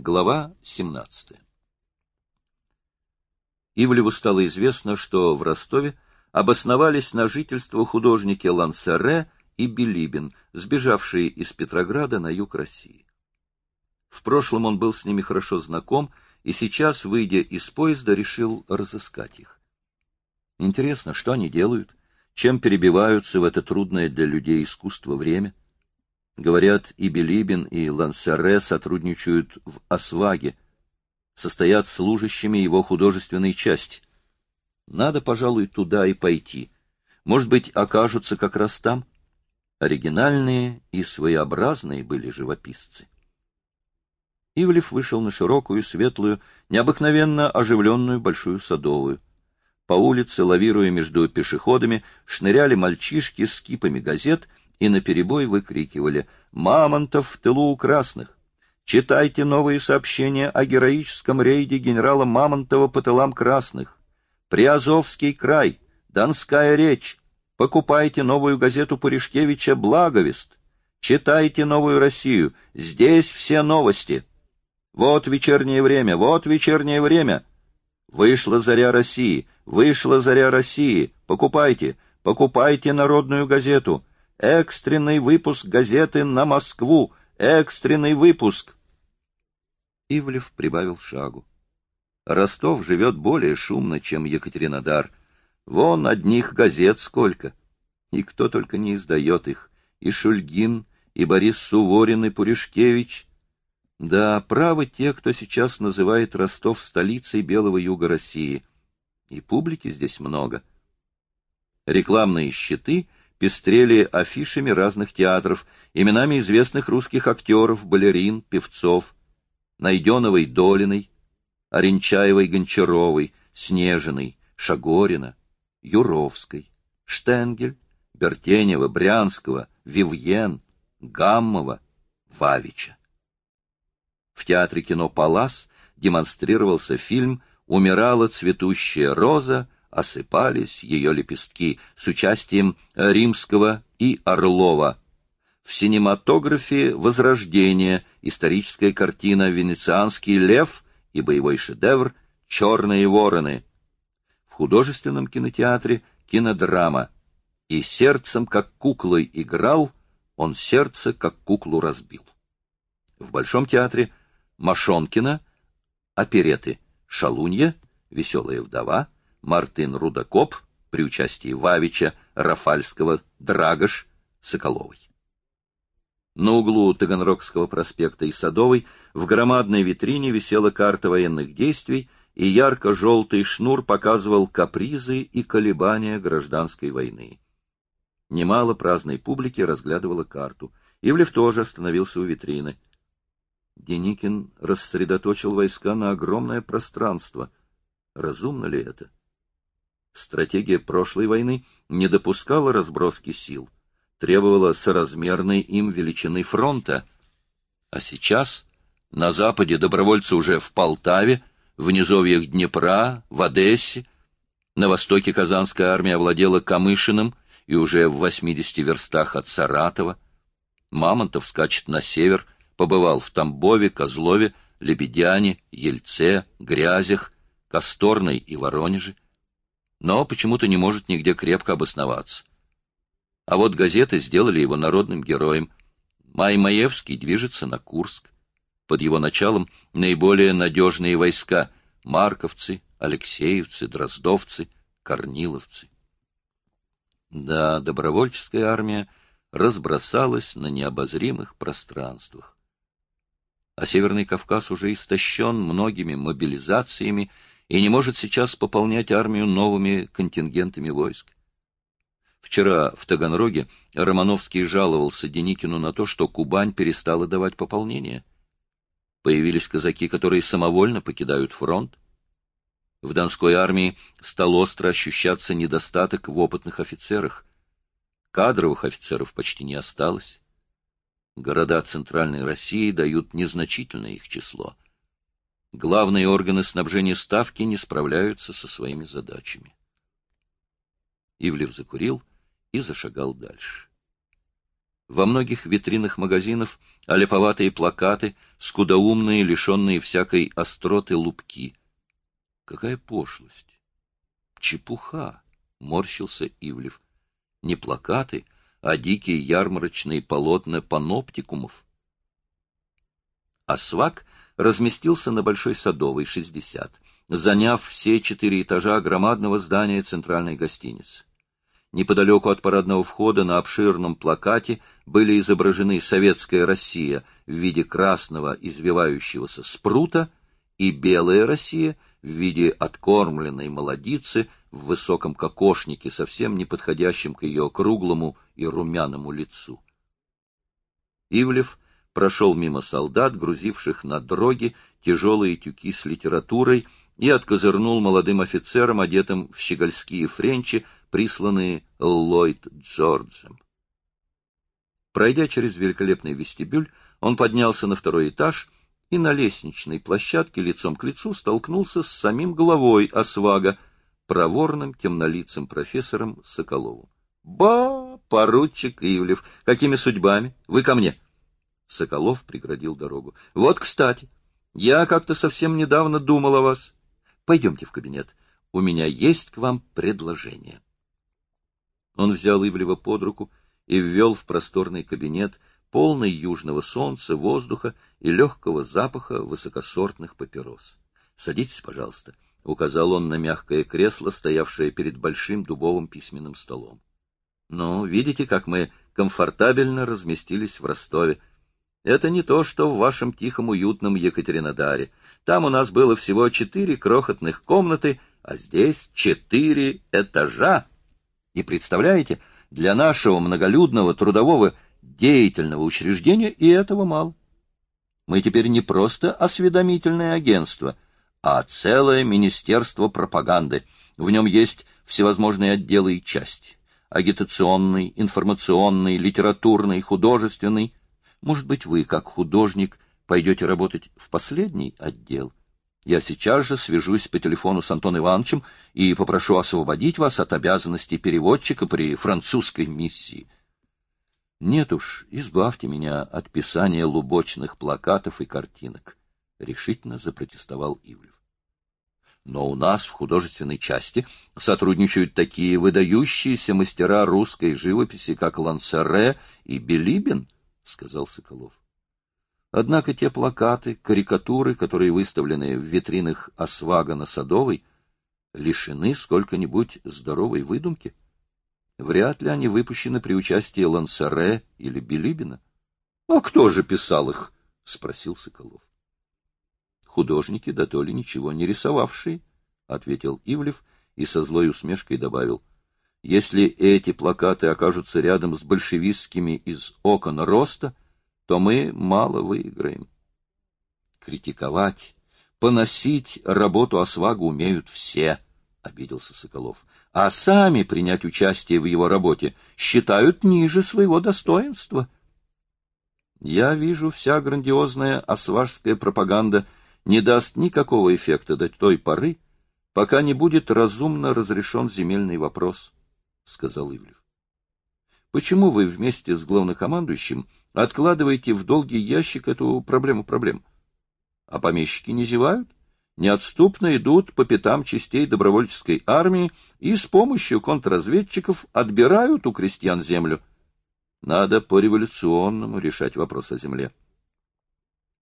Глава 17. Ивлеву стало известно, что в Ростове обосновались на жительство художники Лансере и Билибин, сбежавшие из Петрограда на юг России. В прошлом он был с ними хорошо знаком и сейчас, выйдя из поезда, решил разыскать их. Интересно, что они делают, чем перебиваются в это трудное для людей искусство время. Говорят, и Билибин, и Лансаре сотрудничают в Осваге, состоят служащими его художественной части. Надо, пожалуй, туда и пойти. Может быть, окажутся как раз там. Оригинальные и своеобразные были живописцы. Ивлев вышел на широкую, светлую, необыкновенно оживленную Большую Садовую. По улице, лавируя между пешеходами, шныряли мальчишки с кипами газет и наперебой выкрикивали «Мамонтов в тылу у красных!» Читайте новые сообщения о героическом рейде генерала Мамонтова по тылам красных. Приазовский край, Донская речь. Покупайте новую газету Пуришкевича «Благовест». Читайте «Новую Россию». Здесь все новости. Вот вечернее время, вот вечернее время. Вышла заря России, вышла заря России. Покупайте, покупайте народную газету. Экстренный выпуск газеты на Москву. Экстренный выпуск. Ивлев прибавил шагу. Ростов живет более шумно, чем Екатеринодар. Вон одних газет сколько. И кто только не издает их. И Шульгин, и Борис Суворин, и Пуришкевич. Да, правы те, кто сейчас называет Ростов столицей Белого Юга России. И публики здесь много. Рекламные щиты пестрели афишами разных театров, именами известных русских актеров, балерин, певцов, Найденовой Долиной, Оренчаевой Гончаровой, Снежиной, Шагорина, Юровской, Штенгель, Бертенева, Брянского, Вивьен, Гаммова, Вавича. В театре кино «Палас» демонстрировался фильм «Умирала цветущая роза», осыпались ее лепестки с участием Римского и Орлова. В синематографе «Возрождение» историческая картина «Венецианский лев» и боевой шедевр «Черные вороны». В художественном кинотеатре кинодрама «И сердцем, как куклой играл, он сердце, как куклу разбил». В Большом театре Машонкина, опереты «Шалунья», «Веселая вдова», «Мартын Рудокоп» при участии Вавича, Рафальского, Драгош, Соколовой. На углу Таганрогского проспекта и Садовой в громадной витрине висела карта военных действий, и ярко-желтый шнур показывал капризы и колебания гражданской войны. Немало праздной публики разглядывала карту. Ивлев тоже остановился у витрины. Деникин рассредоточил войска на огромное пространство. Разумно ли это? Стратегия прошлой войны не допускала разброски сил, требовала соразмерной им величины фронта. А сейчас на западе добровольцы уже в Полтаве, в низовьях Днепра, в Одессе, на востоке Казанская армия овладела Камышиным и уже в 80 верстах от Саратова. Мамонтов скачет на север — побывал в Тамбове, Козлове, Лебедяне, Ельце, Грязях, Косторной и Воронеже, но почему-то не может нигде крепко обосноваться. А вот газеты сделали его народным героем. Май Маевский движется на Курск. Под его началом наиболее надежные войска — марковцы, алексеевцы, дроздовцы, корниловцы. Да, добровольческая армия разбросалась на необозримых пространствах а Северный Кавказ уже истощен многими мобилизациями и не может сейчас пополнять армию новыми контингентами войск. Вчера в Таганроге Романовский жаловался Деникину на то, что Кубань перестала давать пополнение. Появились казаки, которые самовольно покидают фронт. В Донской армии стал остро ощущаться недостаток в опытных офицерах. Кадровых офицеров почти не осталось. Города Центральной России дают незначительное их число. Главные органы снабжения Ставки не справляются со своими задачами. Ивлев закурил и зашагал дальше. Во многих витринах магазинов олеповатые плакаты, скудоумные, лишенные всякой остроты лупки. Какая пошлость! Чепуха! — морщился Ивлев. Не плакаты, а дикие ярмарочные полотна паноптикумов. Асвак разместился на Большой Садовой, 60, заняв все четыре этажа громадного здания центральной гостиницы. Неподалеку от парадного входа на обширном плакате были изображены советская Россия в виде красного извивающегося спрута и белая Россия в виде откормленной молодицы в высоком кокошнике, совсем не подходящем к ее круглому и румяному лицу. Ивлев прошел мимо солдат, грузивших на дроги тяжелые тюки с литературой, и откозырнул молодым офицерам, одетым в щегольские френчи, присланные Ллойд Джорджем. Пройдя через великолепный вестибюль, он поднялся на второй этаж и на лестничной площадке лицом к лицу столкнулся с самим главой Освага, проворным темнолицым профессором Соколовым. «Ба, поручик Ивлев, какими судьбами? Вы ко мне!» Соколов преградил дорогу. «Вот, кстати, я как-то совсем недавно думал о вас. Пойдемте в кабинет. У меня есть к вам предложение». Он взял Ивлева под руку и ввел в просторный кабинет, полный южного солнца, воздуха и легкого запаха высокосортных папирос. «Садитесь, пожалуйста», — указал он на мягкое кресло, стоявшее перед большим дубовым письменным столом. «Ну, видите, как мы комфортабельно разместились в Ростове. Это не то, что в вашем тихом уютном Екатеринодаре. Там у нас было всего четыре крохотных комнаты, а здесь четыре этажа. И представляете, для нашего многолюдного трудового деятельного учреждения и этого мало. Мы теперь не просто осведомительное агентство, а целое министерство пропаганды. В нем есть всевозможные отделы и части. Агитационный, информационный, литературный, художественный. Может быть, вы, как художник, пойдете работать в последний отдел? Я сейчас же свяжусь по телефону с Антоном Ивановичем и попрошу освободить вас от обязанностей переводчика при французской миссии. Нет уж, избавьте меня от писания лубочных плакатов и картинок, — решительно запротестовал Ивлев. Но у нас в художественной части сотрудничают такие выдающиеся мастера русской живописи, как Лансере и Белибин, — сказал Соколов. Однако те плакаты, карикатуры, которые выставлены в витринах Освага на Садовой, лишены сколько-нибудь здоровой выдумки. Вряд ли они выпущены при участии Лансаре или Билибина. — А кто же писал их? — спросил Соколов. — Художники, да то ли ничего не рисовавшие, — ответил Ивлев и со злой усмешкой добавил. — Если эти плакаты окажутся рядом с большевистскими из окон роста, то мы мало выиграем. Критиковать, поносить работу Освага умеют все —— обиделся Соколов, — а сами принять участие в его работе считают ниже своего достоинства. Я вижу, вся грандиозная осважская пропаганда не даст никакого эффекта до той поры, пока не будет разумно разрешен земельный вопрос, — сказал Ивлев. Почему вы вместе с главнокомандующим откладываете в долгий ящик эту проблему проблем? А помещики не зевают? неотступно идут по пятам частей добровольческой армии и с помощью контрразведчиков отбирают у крестьян землю. Надо по-революционному решать вопрос о земле.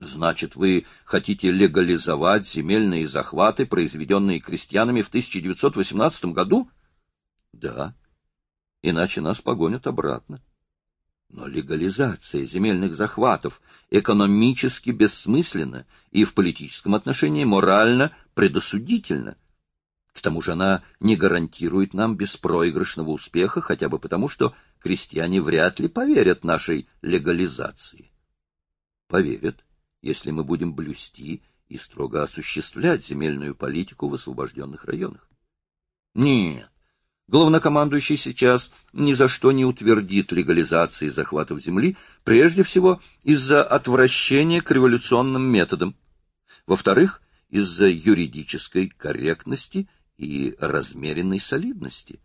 Значит, вы хотите легализовать земельные захваты, произведенные крестьянами в 1918 году? Да. Иначе нас погонят обратно. Но легализация земельных захватов экономически бессмысленна и в политическом отношении морально предосудительна. К тому же она не гарантирует нам беспроигрышного успеха, хотя бы потому, что крестьяне вряд ли поверят нашей легализации. Поверят, если мы будем блюсти и строго осуществлять земельную политику в освобожденных районах. Нет, Главнокомандующий сейчас ни за что не утвердит легализации захватов земли, прежде всего из-за отвращения к революционным методам. Во-вторых, из-за юридической корректности и размеренной солидности.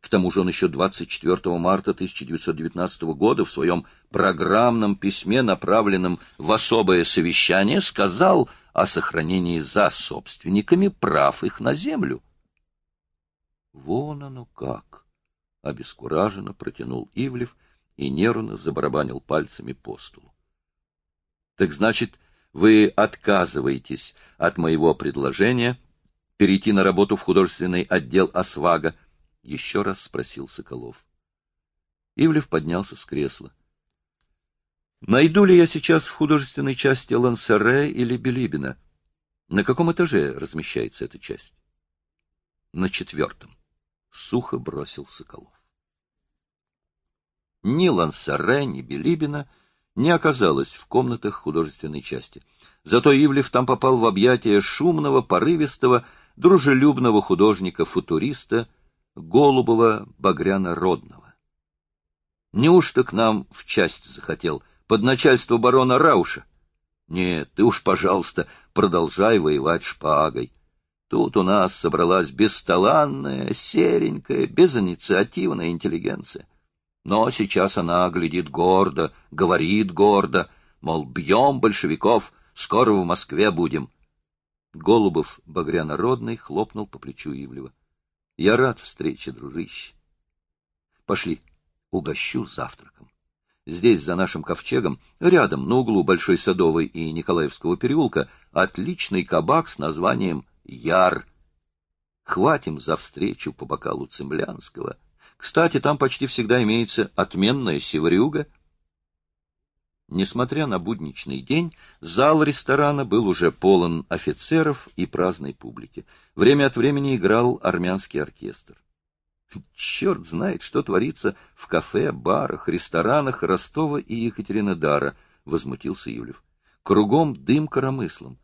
К тому же он еще 24 марта 1919 года в своем программном письме, направленном в особое совещание, сказал о сохранении за собственниками прав их на землю. Вон оно как! — обескураженно протянул Ивлев и нервно забарабанил пальцами по столу. — Так значит, вы отказываетесь от моего предложения перейти на работу в художественный отдел «Освага», — еще раз спросил Соколов. Ивлев поднялся с кресла. «Найду ли я сейчас в художественной части Лансере или Белибина? На каком этаже размещается эта часть?» «На четвертом», — сухо бросил Соколов. Ни Лансере, ни Белибина не оказалось в комнатах художественной части. Зато Ивлев там попал в объятия шумного, порывистого, дружелюбного художника-футуриста — голубого багряно-родного. Неужто к нам в часть захотел, под начальство барона Рауша? Нет, ты уж, пожалуйста, продолжай воевать шпагой. Тут у нас собралась бесталанная, серенькая, безинициативная интеллигенция. Но сейчас она глядит гордо, говорит гордо, мол, бьем большевиков, скоро в Москве будем. Голубов, багрянородный, хлопнул по плечу Ивлева. Я рад встрече, дружище. Пошли, угощу завтраком. Здесь, за нашим ковчегом, рядом, на углу Большой Садовой и Николаевского переулка, отличный кабак с названием «Яр». Хватим за встречу по бокалу Цемлянского. Кстати, там почти всегда имеется отменная севрюга — Несмотря на будничный день, зал ресторана был уже полон офицеров и праздной публики. Время от времени играл армянский оркестр. Черт знает, что творится в кафе, барах, ресторанах Ростова и Екатеринодара, — возмутился Юлев. Кругом дым коромыслом.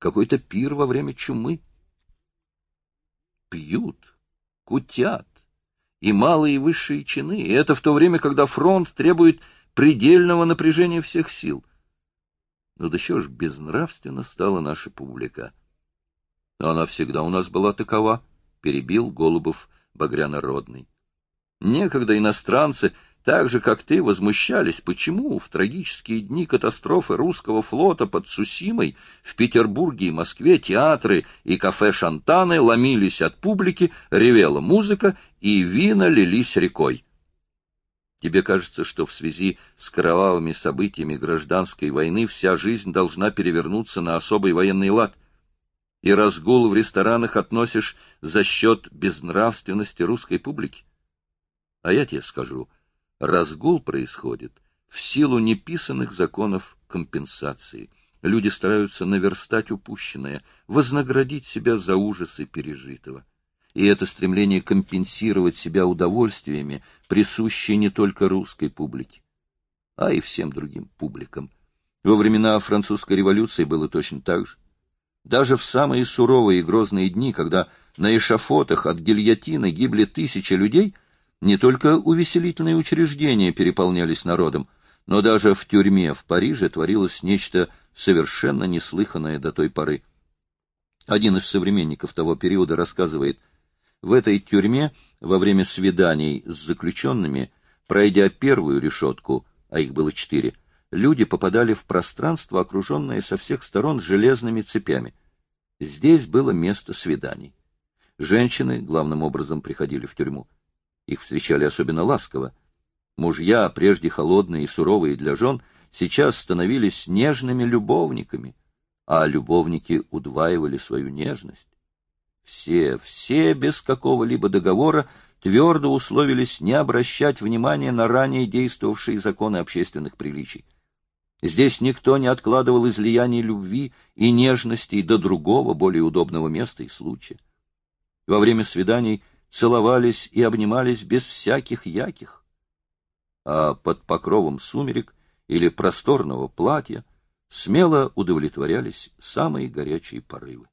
Какой-то пир во время чумы. Пьют, кутят. И малые и высшие чины. И это в то время, когда фронт требует предельного напряжения всех сил. Но да что ж безнравственно стала наша публика. Она всегда у нас была такова, — перебил Голубов Багрянородный. Некогда иностранцы, так же, как ты, возмущались, почему в трагические дни катастрофы русского флота под Сусимой в Петербурге и Москве театры и кафе «Шантаны» ломились от публики, ревела музыка, и вина лились рекой. Тебе кажется, что в связи с кровавыми событиями гражданской войны вся жизнь должна перевернуться на особый военный лад, и разгул в ресторанах относишь за счет безнравственности русской публики? А я тебе скажу, разгул происходит в силу неписанных законов компенсации. Люди стараются наверстать упущенное, вознаградить себя за ужасы пережитого и это стремление компенсировать себя удовольствиями, присущее не только русской публике, а и всем другим публикам. Во времена французской революции было точно так же. Даже в самые суровые и грозные дни, когда на эшафотах от гильотины гибли тысячи людей, не только увеселительные учреждения переполнялись народом, но даже в тюрьме в Париже творилось нечто совершенно неслыханное до той поры. Один из современников того периода рассказывает – в этой тюрьме во время свиданий с заключенными, пройдя первую решетку, а их было четыре, люди попадали в пространство, окруженное со всех сторон железными цепями. Здесь было место свиданий. Женщины главным образом приходили в тюрьму. Их встречали особенно ласково. Мужья, прежде холодные и суровые для жен, сейчас становились нежными любовниками, а любовники удваивали свою нежность. Все, все без какого-либо договора твердо условились не обращать внимания на ранее действовавшие законы общественных приличий. Здесь никто не откладывал излияний любви и нежности до другого, более удобного места и случая. Во время свиданий целовались и обнимались без всяких яких. А под покровом сумерек или просторного платья смело удовлетворялись самые горячие порывы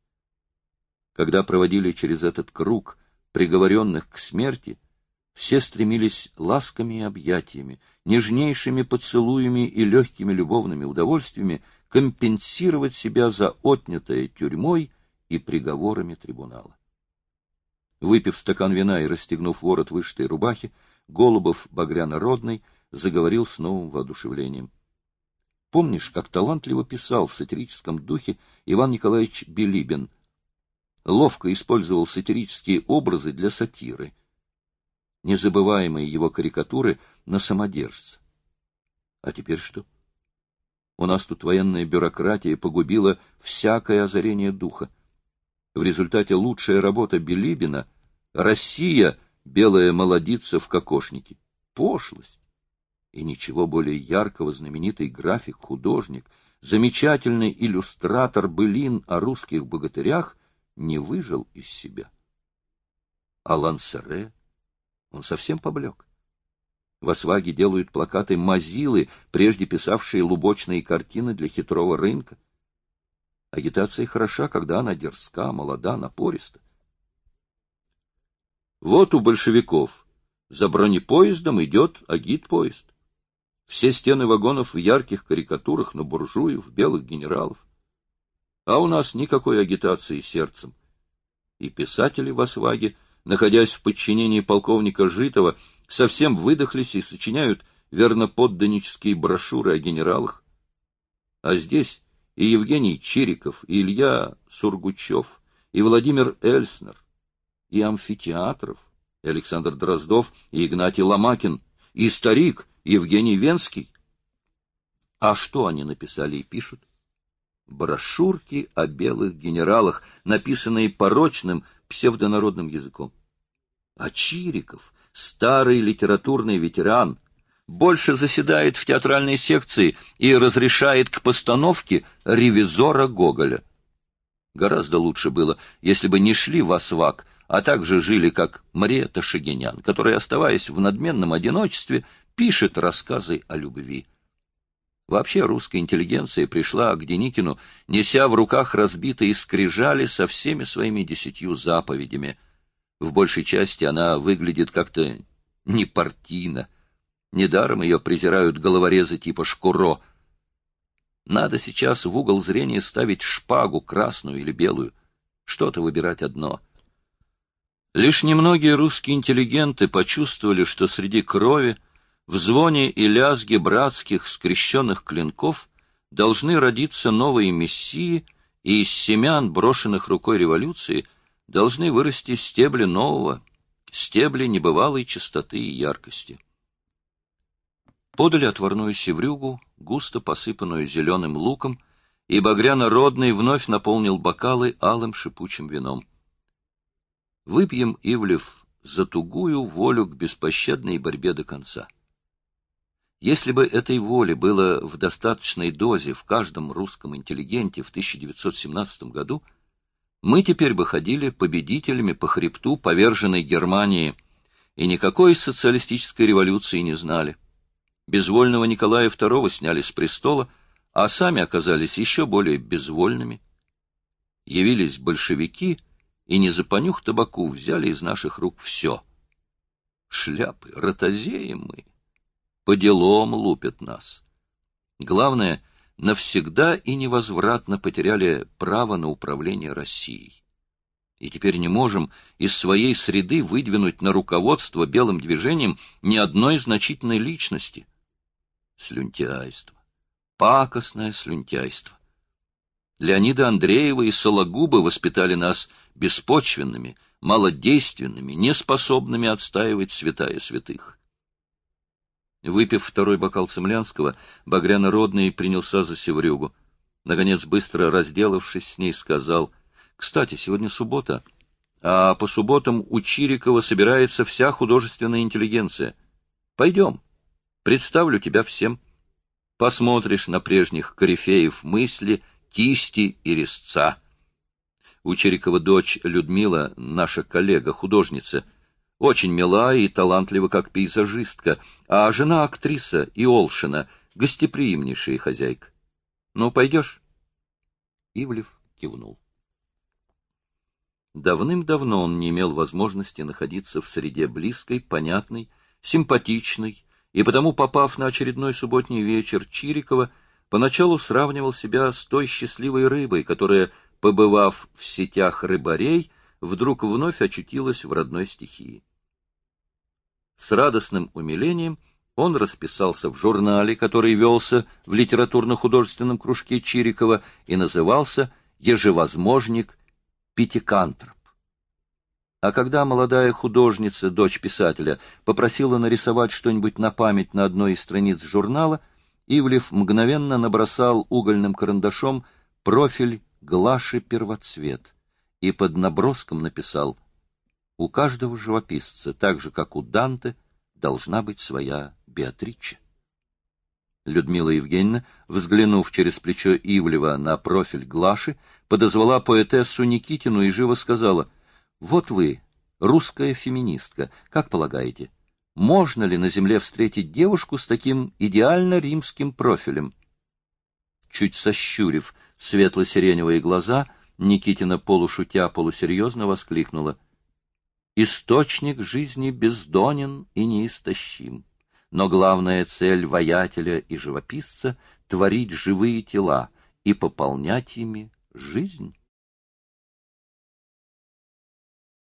когда проводили через этот круг приговоренных к смерти, все стремились ласками и объятиями, нежнейшими поцелуями и легкими любовными удовольствиями компенсировать себя за отнятое тюрьмой и приговорами трибунала. Выпив стакан вина и расстегнув ворот вышитой рубахи, Голубов, багряно-родный, заговорил с новым воодушевлением. Помнишь, как талантливо писал в сатирическом духе Иван Николаевич Билибин? Ловко использовал сатирические образы для сатиры. Незабываемые его карикатуры на самодержца. А теперь что? У нас тут военная бюрократия погубила всякое озарение духа. В результате лучшая работа Билибина — «Россия, белая молодица в кокошнике». Пошлость и ничего более яркого знаменитый график-художник, замечательный иллюстратор былин о русских богатырях не выжил из себя. А Лансере, он совсем поблек. В Осваге делают плакаты мазилы, прежде писавшие лубочные картины для хитрого рынка. Агитация хороша, когда она дерзка, молода, напориста. Вот у большевиков за бронепоездом идет агитпоезд. Все стены вагонов в ярких карикатурах на буржуев, белых генералов. А у нас никакой агитации сердцем. И писатели в Осваге, находясь в подчинении полковника Житова, совсем выдохлись и сочиняют верноподданнические брошюры о генералах. А здесь и Евгений Чириков, и Илья Сургучев, и Владимир Эльснер, и амфитеатров, и Александр Дроздов, и Игнатий Ломакин, и старик — Евгений Венский. А что они написали и пишут? Брошюрки о белых генералах, написанные порочным псевдонародным языком. А Чириков, старый литературный ветеран, больше заседает в театральной секции и разрешает к постановке ревизора Гоголя. Гораздо лучше было, если бы не шли в Освак, а также жили, как Мариэта Шагинян, которая, оставаясь в надменном одиночестве, пишет рассказы о любви. Вообще русская интеллигенция пришла к Деникину, неся в руках разбитые скрижали со всеми своими десятью заповедями. В большей части она выглядит как-то непартийно. Недаром ее презирают головорезы типа Шкуро. Надо сейчас в угол зрения ставить шпагу, красную или белую. Что-то выбирать одно. Лишь немногие русские интеллигенты почувствовали, что среди крови в звоне и лязге братских скрещенных клинков должны родиться новые мессии, и из семян, брошенных рукой революции, должны вырасти стебли нового, стебли небывалой чистоты и яркости. Подали отварную севрюгу, густо посыпанную зеленым луком, и багряно-родный вновь наполнил бокалы алым шипучим вином. Выпьем, Ивлев, за тугую волю к беспощадной борьбе до конца. Если бы этой воли было в достаточной дозе в каждом русском интеллигенте в 1917 году, мы теперь бы ходили победителями по хребту поверженной Германии и никакой социалистической революции не знали. Безвольного Николая II сняли с престола, а сами оказались еще более безвольными. Явились большевики и, не за понюх табаку, взяли из наших рук все. Шляпы, ротозеи мы по делам лупят нас. Главное, навсегда и невозвратно потеряли право на управление Россией. И теперь не можем из своей среды выдвинуть на руководство белым движением ни одной значительной личности. Слюнтяйство. Пакостное слюнтяйство. Леонида Андреева и Сологубы воспитали нас беспочвенными, малодейственными, неспособными отстаивать святая святых. Выпив второй бокал цемлянского, Багрянородный принялся за севрюгу. Наконец, быстро разделавшись с ней, сказал, «Кстати, сегодня суббота, а по субботам у Чирикова собирается вся художественная интеллигенция. Пойдем, представлю тебя всем. Посмотришь на прежних корифеев мысли, кисти и резца». У Чирикова дочь Людмила, наша коллега-художница, — очень мила и талантлива, как пейзажистка, а жена актриса Иолшина, гостеприимнейшая хозяйка. Ну, пойдешь? Ивлев кивнул. Давным-давно он не имел возможности находиться в среде близкой, понятной, симпатичной, и потому, попав на очередной субботний вечер Чирикова, поначалу сравнивал себя с той счастливой рыбой, которая, побывав в сетях рыбарей, вдруг вновь очутилась в родной стихии. С радостным умилением он расписался в журнале, который велся в литературно-художественном кружке Чирикова и назывался «Ежевозможник Пятикантроп». А когда молодая художница, дочь писателя, попросила нарисовать что-нибудь на память на одной из страниц журнала, Ивлев мгновенно набросал угольным карандашом профиль Глаши Первоцвет и под наброском написал «У каждого живописца, так же, как у Данте, должна быть своя Беатриче». Людмила Евгеньевна, взглянув через плечо Ивлева на профиль Глаши, подозвала поэтессу Никитину и живо сказала, «Вот вы, русская феминистка, как полагаете, можно ли на земле встретить девушку с таким идеально римским профилем?» Чуть сощурив светло-сиреневые глаза, Никитина полушутя полусерьезно воскликнула. «Источник жизни бездонен и неистощим, но главная цель воятеля и живописца — творить живые тела и пополнять ими жизнь».